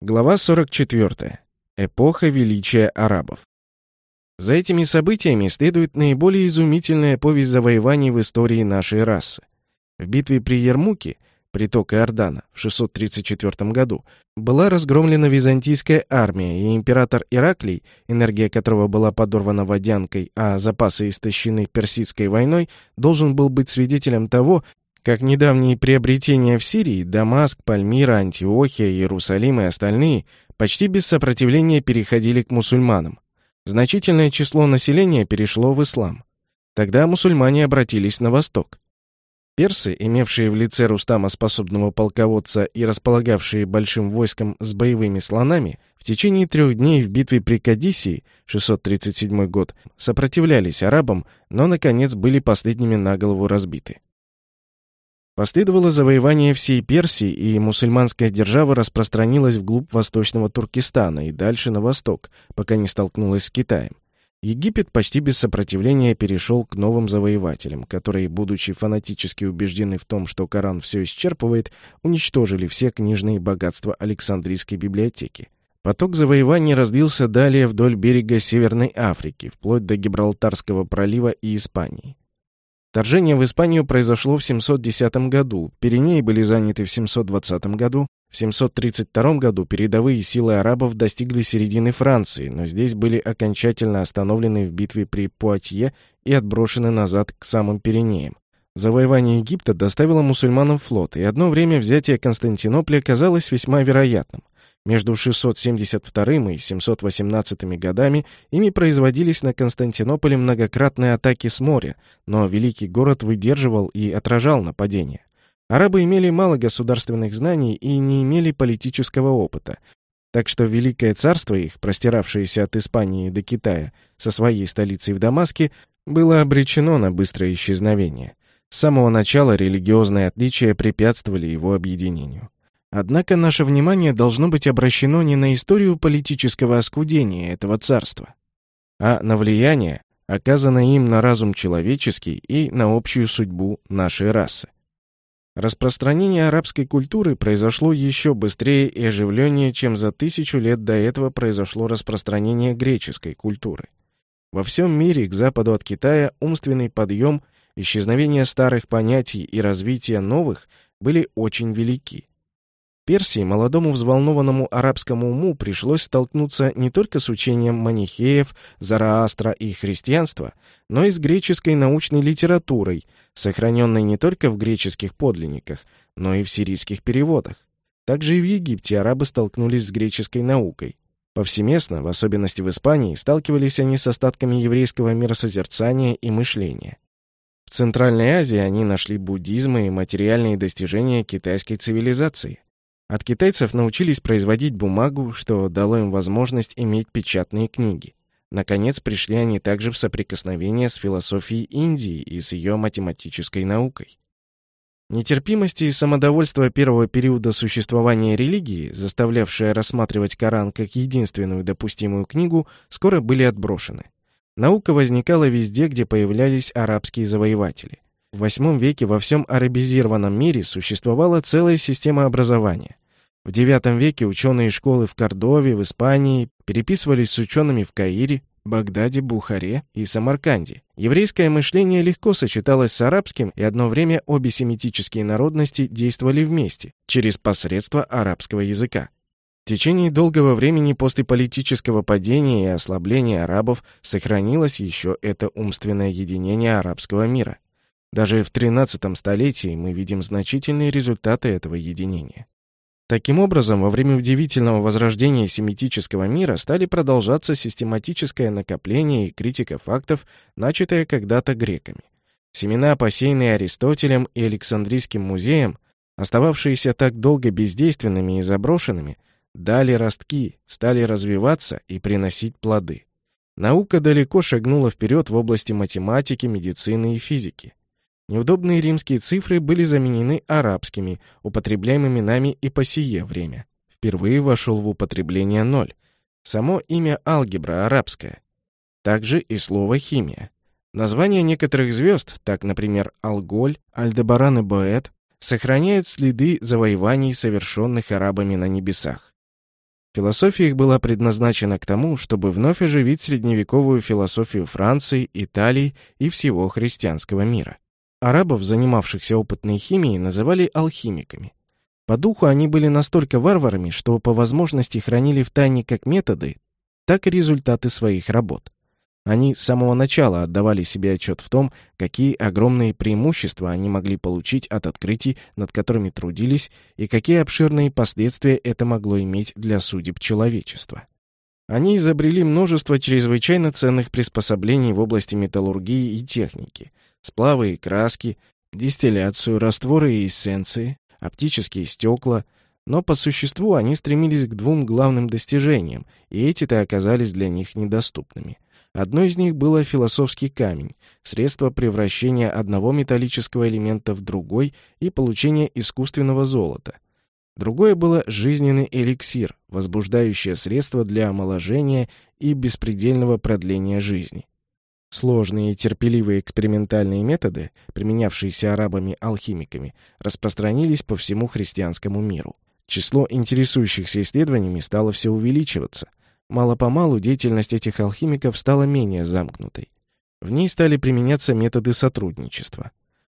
Глава 44. Эпоха величия арабов. За этими событиями следует наиболее изумительная повесть завоеваний в истории нашей расы. В битве при Ермуке, приток Иордана, в 634 году, была разгромлена византийская армия, и император Ираклий, энергия которого была подорвана водянкой, а запасы истощены персидской войной, должен был быть свидетелем того, как недавние приобретения в Сирии, Дамаск, Пальмира, Антиохия, Иерусалим и остальные, почти без сопротивления переходили к мусульманам. Значительное число населения перешло в ислам. Тогда мусульмане обратились на восток. Персы, имевшие в лице Рустама способного полководца и располагавшие большим войском с боевыми слонами, в течение трех дней в битве при Кадисии, 637 год, сопротивлялись арабам, но, наконец, были последними на голову разбиты. Последовало завоевание всей Персии, и мусульманская держава распространилась вглубь восточного Туркестана и дальше на восток, пока не столкнулась с Китаем. Египет почти без сопротивления перешел к новым завоевателям, которые, будучи фанатически убеждены в том, что Коран все исчерпывает, уничтожили все книжные богатства Александрийской библиотеки. Поток завоеваний разлился далее вдоль берега Северной Африки, вплоть до Гибралтарского пролива и Испании. Вторжение в Испанию произошло в 710 году, Пиренеи были заняты в 720 году, в 732 году передовые силы арабов достигли середины Франции, но здесь были окончательно остановлены в битве при Пуатье и отброшены назад к самым Пиренеям. Завоевание Египта доставило мусульманам флот, и одно время взятие Константинопля казалось весьма вероятным. Между 672 и 718 годами ими производились на Константинополе многократные атаки с моря, но великий город выдерживал и отражал нападения. Арабы имели мало государственных знаний и не имели политического опыта, так что Великое царство их, простиравшееся от Испании до Китая, со своей столицей в Дамаске, было обречено на быстрое исчезновение. С самого начала религиозные отличия препятствовали его объединению. Однако наше внимание должно быть обращено не на историю политического оскудения этого царства, а на влияние, оказанное им на разум человеческий и на общую судьбу нашей расы. Распространение арабской культуры произошло еще быстрее и оживленнее, чем за тысячу лет до этого произошло распространение греческой культуры. Во всем мире к западу от Китая умственный подъем, исчезновение старых понятий и развитие новых были очень велики. Персии молодому взволнованному арабскому уму пришлось столкнуться не только с учением манихеев, Зараастра и христианства, но и с греческой научной литературой, сохраненной не только в греческих подлинниках, но и в сирийских переводах. Также и в Египте арабы столкнулись с греческой наукой. Повсеместно, в особенности в Испании, сталкивались они с остатками еврейского миросозерцания и мышления. В Центральной Азии они нашли буддизм и материальные достижения китайской цивилизации. От китайцев научились производить бумагу, что дало им возможность иметь печатные книги. Наконец, пришли они также в соприкосновение с философией Индии и с ее математической наукой. Нетерпимость и самодовольство первого периода существования религии, заставлявшее рассматривать Коран как единственную допустимую книгу, скоро были отброшены. Наука возникала везде, где появлялись арабские завоеватели. В VIII веке во всем арабизированном мире существовала целая система образования. В IX веке ученые школы в Кордове, в Испании переписывались с учеными в Каире, Багдаде, Бухаре и Самарканде. Еврейское мышление легко сочеталось с арабским, и одно время обе семитические народности действовали вместе, через посредство арабского языка. В течение долгого времени после политического падения и ослабления арабов сохранилось еще это умственное единение арабского мира. Даже в 13 столетии мы видим значительные результаты этого единения. Таким образом, во время удивительного возрождения семитического мира стали продолжаться систематическое накопление и критика фактов, начатое когда-то греками. Семена, посеянные Аристотелем и Александрийским музеем, остававшиеся так долго бездейственными и заброшенными, дали ростки, стали развиваться и приносить плоды. Наука далеко шагнула вперед в области математики, медицины и физики. Неудобные римские цифры были заменены арабскими, употребляемыми нами и по сие время. Впервые вошел в употребление ноль. Само имя алгебра арабское. Также и слово химия. Названия некоторых звезд, так, например, Алголь, Альдебаран и Боэт, сохраняют следы завоеваний, совершенных арабами на небесах. Философия их была предназначена к тому, чтобы вновь оживить средневековую философию Франции, Италии и всего христианского мира. Арабов, занимавшихся опытной химией, называли алхимиками. По духу они были настолько варварами, что по возможности хранили в тайне как методы, так и результаты своих работ. Они с самого начала отдавали себе отчет в том, какие огромные преимущества они могли получить от открытий, над которыми трудились, и какие обширные последствия это могло иметь для судеб человечества. Они изобрели множество чрезвычайно ценных приспособлений в области металлургии и техники, сплавы и краски, дистилляцию, растворы и эссенции, оптические стекла, но по существу они стремились к двум главным достижениям, и эти-то оказались для них недоступными — Одно из них было философский камень, средство превращения одного металлического элемента в другой и получения искусственного золота. Другое было жизненный эликсир, возбуждающее средство для омоложения и беспредельного продления жизни. Сложные и терпеливые экспериментальные методы, применявшиеся арабами-алхимиками, распространились по всему христианскому миру. Число интересующихся исследованиями стало все увеличиваться. Мало-помалу деятельность этих алхимиков стала менее замкнутой. В ней стали применяться методы сотрудничества.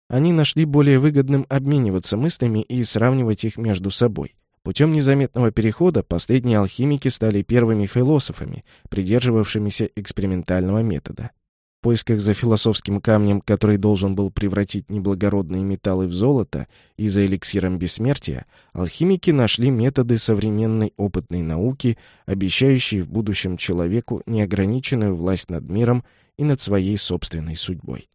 Они нашли более выгодным обмениваться мыслями и сравнивать их между собой. Путем незаметного перехода последние алхимики стали первыми философами, придерживавшимися экспериментального метода. В поисках за философским камнем, который должен был превратить неблагородные металлы в золото, и за эликсиром бессмертия, алхимики нашли методы современной опытной науки, обещающие в будущем человеку неограниченную власть над миром и над своей собственной судьбой.